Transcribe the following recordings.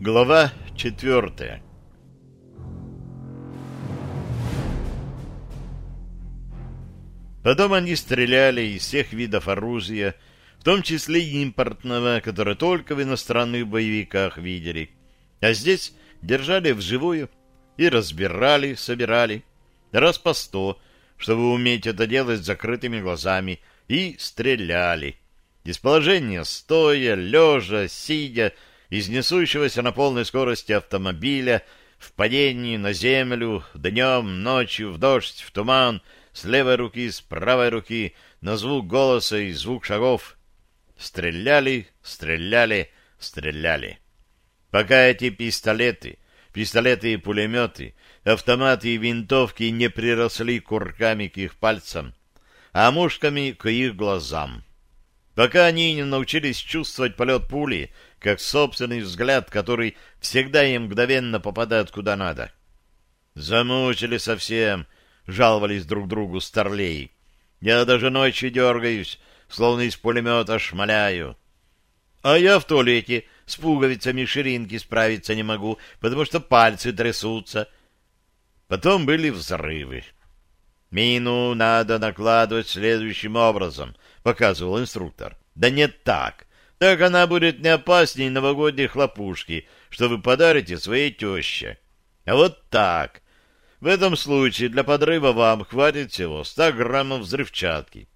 Глава четвертая Потом они стреляли из всех видов оружия, в том числе и импортного, которое только в иностранных боевиках видели. А здесь держали вживую и разбирали, собирали, раз по сто, чтобы уметь это делать с закрытыми глазами, и стреляли. Из положения стоя, лежа, сидя, из несущегося на полной скорости автомобиля, в падении на землю, днем, ночью, в дождь, в туман, с левой руки, с правой руки, на звук голоса и звук шагов. Стреляли, стреляли, стреляли. Пока эти пистолеты, пистолеты и пулеметы, автоматы и винтовки не приросли курками к их пальцам, а мушками к их глазам. Пока они не научились чувствовать полет пули, как собственный взгляд, который всегда им мгновенно попадает куда надо. Замучили совсем, жаловались друг другу старлей. Я даже ночью дергаюсь, словно из пулемета шмаляю. А я в туалете с пуговицами ширинки справиться не могу, потому что пальцы трясутся. Потом были взрывы. «Мину надо накладывать следующим образом», — показывал инструктор. «Да не так. Так она будет не опаснее новогодней хлопушки, что вы подарите своей теще. А вот так. В этом случае для подрыва вам хватит всего 100 граммов взрывчатки.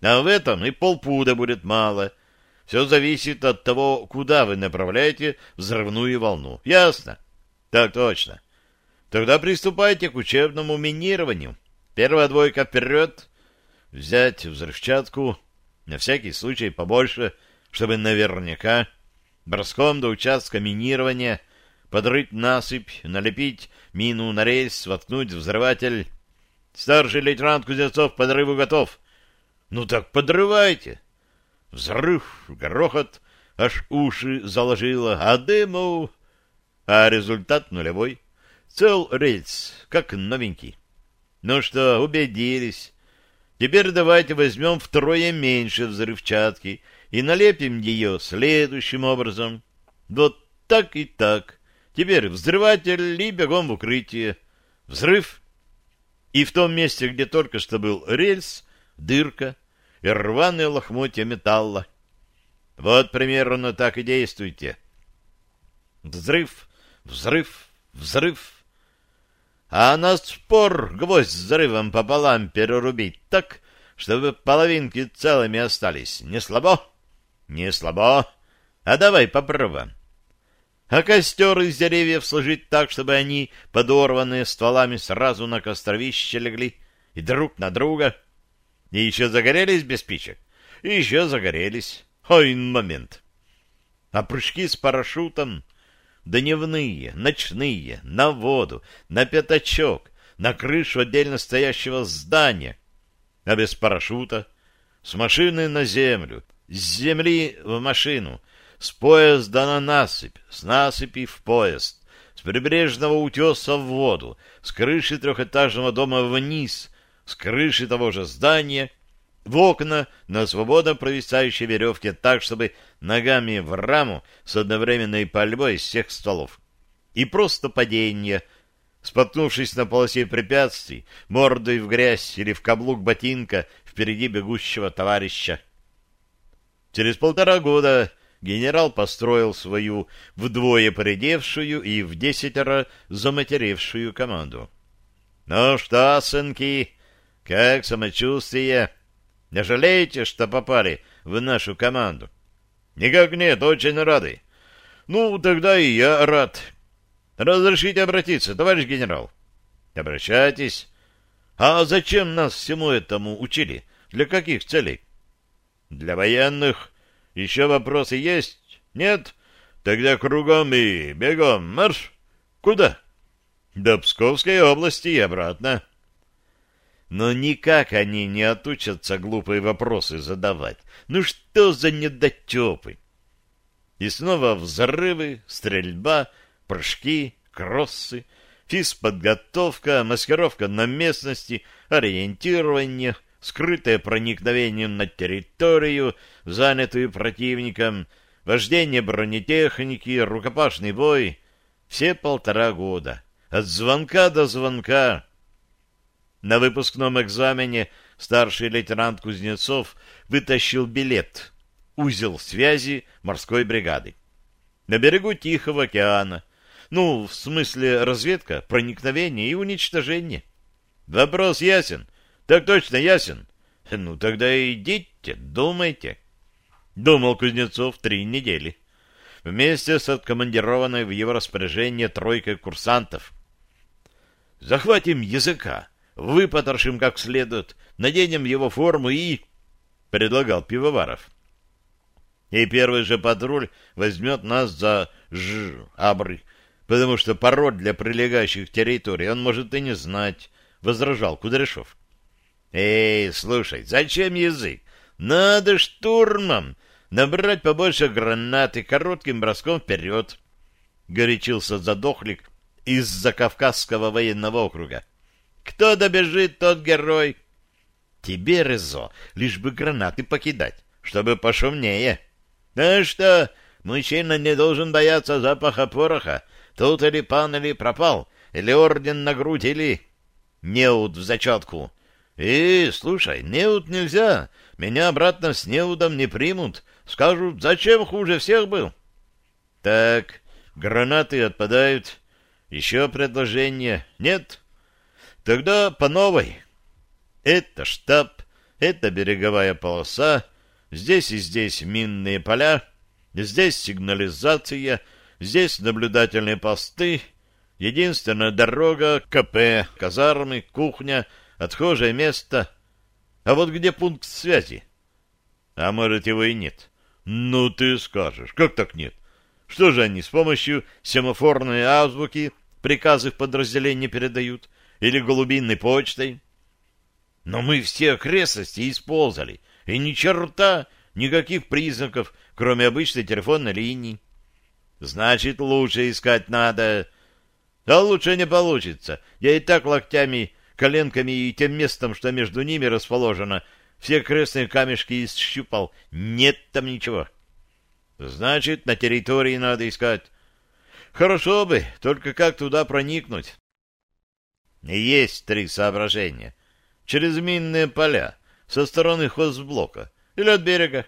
А в этом и полпуда будет мало. Все зависит от того, куда вы направляете взрывную волну. Ясно? Так точно. Тогда приступайте к учебному минированию. Первая двойка вперед. Взять взрывчатку. На всякий случай побольше, чтобы наверняка. Броском до участка минирования. Подрыть насыпь, налепить мину на рейс, воткнуть взрыватель. Старший лейтенант Кузнецов подрыву готов. Ну так подрывайте. Взрыв, грохот, аж уши заложило, а дыму... А результат нулевой. Цел рельс, как новенький. Ну что, убедились. Теперь давайте возьмем втрое меньше взрывчатки и налепим ее следующим образом. Вот так и так. Теперь взрыватель и бегом в укрытие. Взрыв. И в том месте, где только что был рельс, дырка и рваные лохмотья металла. Вот примерно так и действуйте. Взрыв, взрыв, взрыв а на спор гвоздь взрывом пополам перерубить так, чтобы половинки целыми остались. Не слабо? Не слабо. А давай попробуем. А костер из деревьев сложить так, чтобы они, подорванные стволами, сразу на костровище легли и друг на друга. И еще загорелись без спичек. И еще загорелись. Ой, момент. А прыжки с парашютом дневные, ночные, на воду, на пятачок, на крышу отдельно стоящего здания, а без парашюта, с машины на землю, с земли в машину, с поезда на насыпь, с насыпи в поезд, с прибрежного утеса в воду, с крыши трехэтажного дома вниз, с крыши того же здания в окна на свободно провисающей веревке так, чтобы ногами в раму с одновременной пальбой из всех стволов. И просто падение, споткнувшись на полосе препятствий, мордой в грязь или в каблук ботинка впереди бегущего товарища. Через полтора года генерал построил свою вдвое поредевшую и в десятеро заматеревшую команду. — Ну что, сынки, как самочувствие? Не жалеете, что попали в нашу команду? Никак нет, очень рады. Ну, тогда и я рад. Разрешите обратиться, товарищ генерал? Обращайтесь. А зачем нас всему этому учили? Для каких целей? Для военных. Еще вопросы есть? Нет? Тогда кругом и бегом марш. Куда? До Псковской области и обратно. Но никак они не отучатся глупые вопросы задавать. Ну что за недотепы? И снова взрывы, стрельба, прыжки, кроссы, физподготовка, маскировка на местности, ориентирование, скрытое проникновение на территорию, занятую противником, вождение бронетехники, рукопашный бой — все полтора года. От звонка до звонка. На выпускном экзамене старший лейтенант Кузнецов вытащил билет, узел связи морской бригады. На берегу Тихого океана. Ну, в смысле разведка, проникновение и уничтожение. Вопрос ясен. Так точно ясен. Ну, тогда идите, думайте. Думал Кузнецов три недели. Вместе с откомандированной в его распоряжение тройкой курсантов. Захватим языка, выпотрошим как следует, наденем его форму и... — предлагал Пивоваров. И первый же патруль возьмет нас за ж абры, потому что пород для прилегающих территорий он может и не знать, — возражал Кудряшов. — Эй, слушай, зачем язык? Надо штурмом набрать побольше гранат и коротким броском вперед, — горячился задохлик из-за Кавказского военного округа. — Кто добежит, тот герой. — Тебе, Резо, лишь бы гранаты покидать, чтобы пошумнее. — Ну что, мужчина не должен бояться запаха пороха. Тут или пан, или пропал, или орден на грудь, или... Неуд в зачетку. И, слушай, неуд нельзя. Меня обратно с неудом не примут. Скажут, зачем хуже всех был? Так, гранаты отпадают. Еще предложение нет? Тогда по новой. Это штаб, это береговая полоса, здесь и здесь минные поля, здесь сигнализация, здесь наблюдательные посты, единственная дорога, КП, казармы, кухня, отхожее место. А вот где пункт связи? А может, его и нет. Ну, ты скажешь, как так нет? Что же они с помощью семафорной азбуки приказы в подразделение передают? Или голубиной почтой? Но мы все окрестности исползали, и ни черта, никаких признаков, кроме обычной телефонной линии. Значит, лучше искать надо. А лучше не получится. Я и так локтями, коленками и тем местом, что между ними расположено, все крестные камешки исщупал. Нет там ничего. Значит, на территории надо искать. Хорошо бы, только как туда проникнуть? Есть три соображения. Через минные поля, со стороны хозблока или от берега.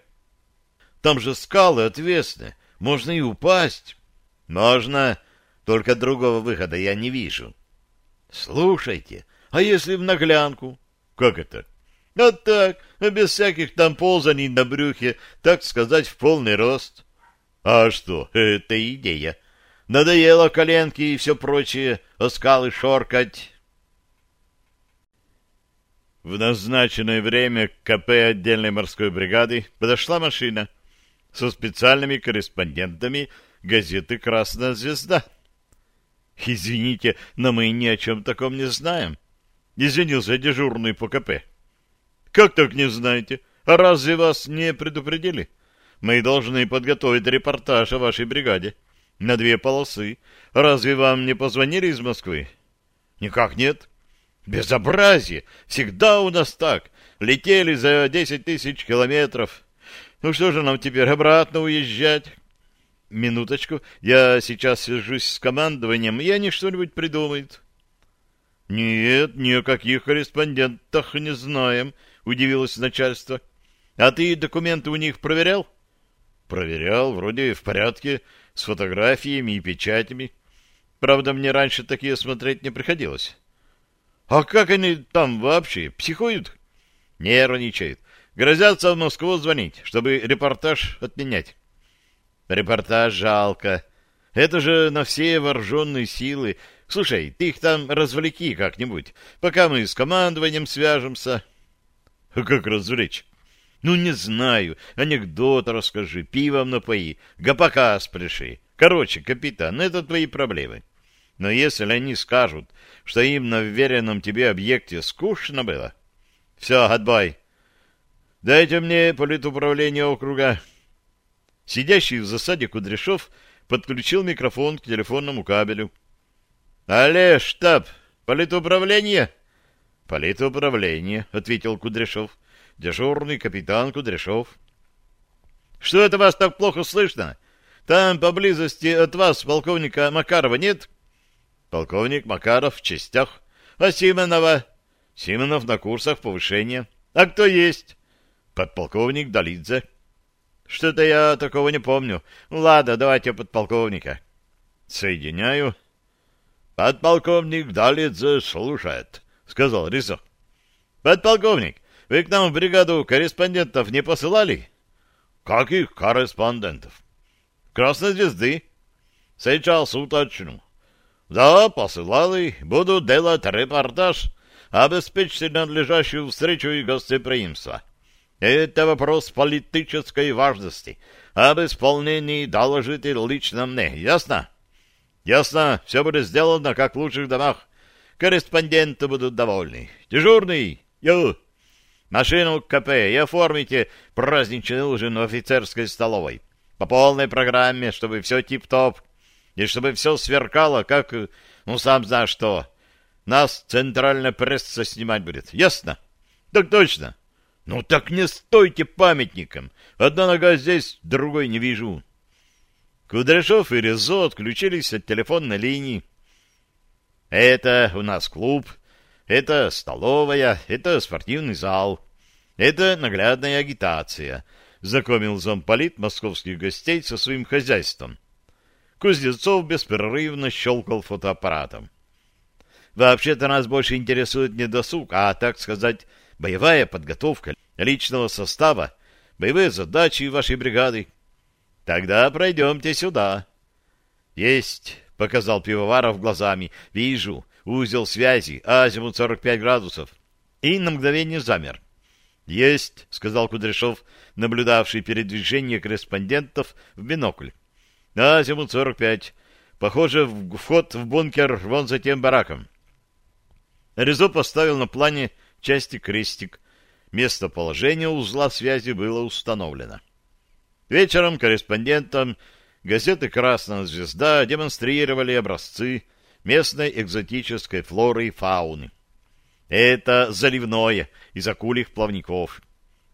Там же скалы отвесные, можно и упасть. Можно, только другого выхода я не вижу. Слушайте, а если в наглянку? Как это? А так, без всяких там ползаний на брюхе, так сказать, в полный рост. А что, это идея. Надоело коленки и все прочее, о скалы шоркать. В назначенное время к КП отдельной морской бригады подошла машина со специальными корреспондентами газеты «Красная звезда». «Извините, но мы ни о чем таком не знаем», — извинился дежурный по КП. Как так не знаете? А разве вас не предупредили? Мы должны подготовить репортаж о вашей бригаде. На две полосы. Разве вам не позвонили из Москвы? Никак нет. Безобразие! Всегда у нас так. Летели за десять тысяч километров. Ну что же нам теперь обратно уезжать? Минуточку, я сейчас свяжусь с командованием, и они что-нибудь придумают. Нет, ни о каких корреспондентах не знаем, — удивилось начальство. — А ты документы у них проверял? — Проверял, вроде в порядке, с фотографиями и печатями. Правда, мне раньше такие смотреть не приходилось. — А как они там вообще, психуют? — Нервничают. Грозятся в Москву звонить, чтобы репортаж отменять. — Репортаж жалко. Это же на все вооруженные силы. Слушай, ты их там развлеки как-нибудь, пока мы с командованием свяжемся. Как развлечь? Ну, не знаю. Анекдот расскажи, пивом напои, гопака спляши. Короче, капитан, это твои проблемы. Но если они скажут, что им на вверенном тебе объекте скучно было... Все, отбой. Дайте мне политуправление округа. Сидящий в засаде Кудряшов подключил микрофон к телефонному кабелю. — Алле, штаб, политуправление? — «Политуправление», — ответил Кудряшов. «Дежурный капитан Кудряшов». Что это вас так плохо слышно? Там поблизости от вас полковника Макарова нет? Полковник Макаров в частях. А Симонова? Симонов на курсах повышения. А кто есть? Подполковник Долидзе. Что-то я такого не помню. Ладно, давайте подполковника. Соединяю. Подполковник Долидзе слушает, сказал Рисов. Подполковник, вы к нам в бригаду корреспондентов не посылали? Каких корреспондентов? Красной звезды. Сейчас уточню. Да, посылали. Буду делать репортаж. Обеспечьте надлежащую встречу и гостеприимство. Это вопрос политической важности. Об исполнении доложите лично мне. Ясно? Ясно. Все будет сделано, как в лучших домах. Корреспонденты будут довольны. Дежурный. Йо. Машину к КП и оформите праздничный ужин в офицерской столовой. По полной программе, чтобы все тип-топ. И чтобы все сверкало, как... Ну, сам знаешь что. Нас центральная пресса снимать будет. Ясно? Так точно. Ну, так не стойте памятником. Одна нога здесь, другой не вижу. Кудряшов и Резо отключились от телефонной линии. Это у нас клуб, это столовая, это спортивный зал. Это наглядная агитация. Знакомил замполит московских гостей со своим хозяйством. Кузнецов беспрерывно щелкал фотоаппаратом. Вообще-то нас больше интересует не досуг, а, так сказать, боевая подготовка личного состава, боевые задачи вашей бригады. Тогда пройдемте сюда. Есть, показал Пивоваров глазами. Вижу, узел связи, азимут 45 градусов. И на мгновение замер. «Есть», — сказал Кудряшов, наблюдавший передвижение корреспондентов в бинокль. «Азимут 45. Похоже, вход в бункер вон за тем бараком». Резо поставил на плане части крестик. Местоположение узла связи было установлено. Вечером корреспондентам газеты «Красная звезда» демонстрировали образцы местной экзотической флоры и фауны. Это заливное из акульих плавников.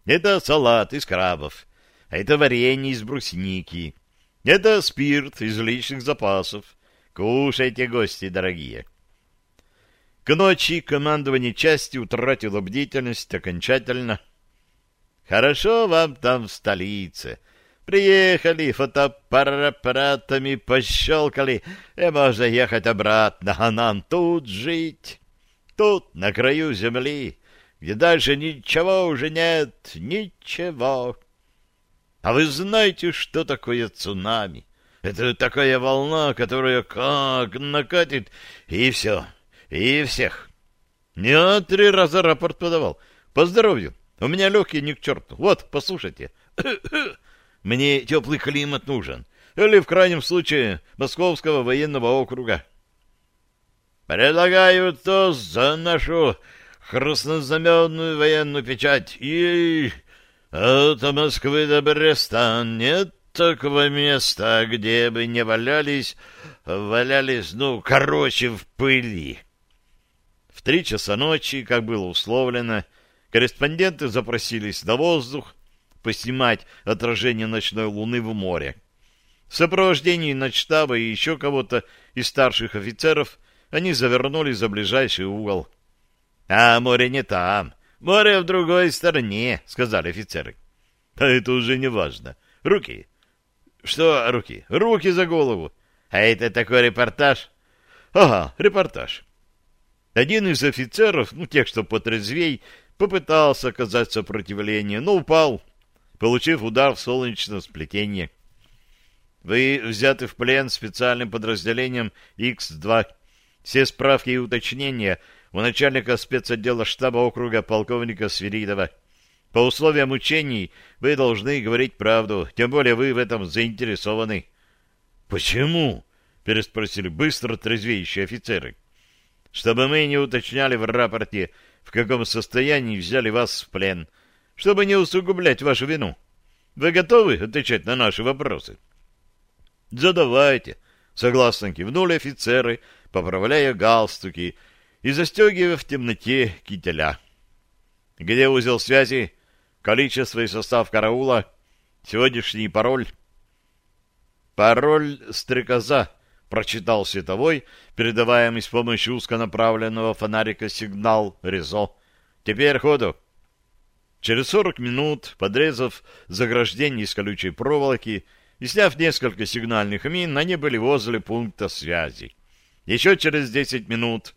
Это салат из крабов. Это варенье из брусники. Это спирт из личных запасов. Кушайте, гости дорогие. К ночи командование части утратило бдительность окончательно. Хорошо вам там в столице. Приехали, фотоаппаратами пощелкали, и можно ехать обратно, а нам тут жить. Тут, на краю земли, где дальше ничего уже нет, ничего. А вы знаете, что такое цунами? Это такая волна, которая как накатит, и все, и всех. Я три раза рапорт подавал. По здоровью. У меня легкие не к черту. Вот, послушайте. Мне теплый климат нужен. Или, в крайнем случае, Московского военного округа. Предлагаю тост за нашу краснознаменную военную печать. И от Москвы до Бреста нет такого места, где бы не валялись, валялись, ну, короче, в пыли. В три часа ночи, как было условлено, корреспонденты запросились на воздух поснимать отражение ночной луны в море. В сопровождении начтаба и еще кого-то из старших офицеров они завернули за ближайший угол. — А море не там, море в другой стороне, — сказали офицеры. — А это уже не важно. Руки. — Что руки? Руки за голову. А это такой репортаж? — Ага, репортаж. Один из офицеров, ну, тех, что потрезвей, попытался оказать сопротивление, но упал, получив удар в солнечное сплетение. Вы взяты в плен специальным подразделением X-2. Все справки и уточнения у начальника спецотдела штаба округа полковника Свиридова. По условиям учений вы должны говорить правду, тем более вы в этом заинтересованы. — Почему? — переспросили быстро трезвеющие офицеры. — Чтобы мы не уточняли в рапорте, в каком состоянии взяли вас в плен, чтобы не усугублять вашу вину. Вы готовы отвечать на наши вопросы? — Задавайте, — согласно кивнули офицеры, поправляя галстуки и застегивая в темноте кителя. — Где узел связи? Количество и состав караула? Сегодняшний пароль. Пароль «Стрекоза», — прочитал световой, передаваемый с помощью узконаправленного фонарика сигнал «Резо». Теперь ходу. Через сорок минут, подрезав заграждение из колючей проволоки и сняв несколько сигнальных мин, они были возле пункта связи. Еще через десять минут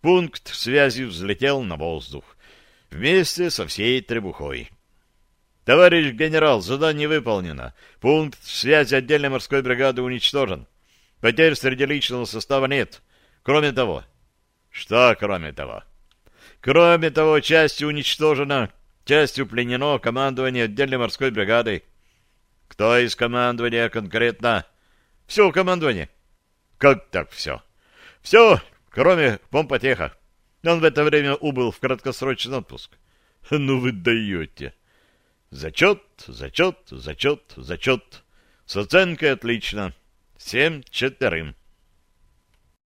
пункт связи взлетел на воздух вместе со всей требухой. Товарищ генерал, задание выполнено. Пункт связи отдельной морской бригады уничтожен. Потерь среди личного состава нет. Кроме того... Что кроме того? Кроме того, частью уничтожена, частью пленено командование отдельной морской бригады. Кто из командования конкретно? Все командование. Как так все? Все, кроме помпотеха. Он в это время убыл в краткосрочный отпуск. Ну вы даете. Зачет, зачет, зачет, зачет. С оценкой отлично. Семь четверым.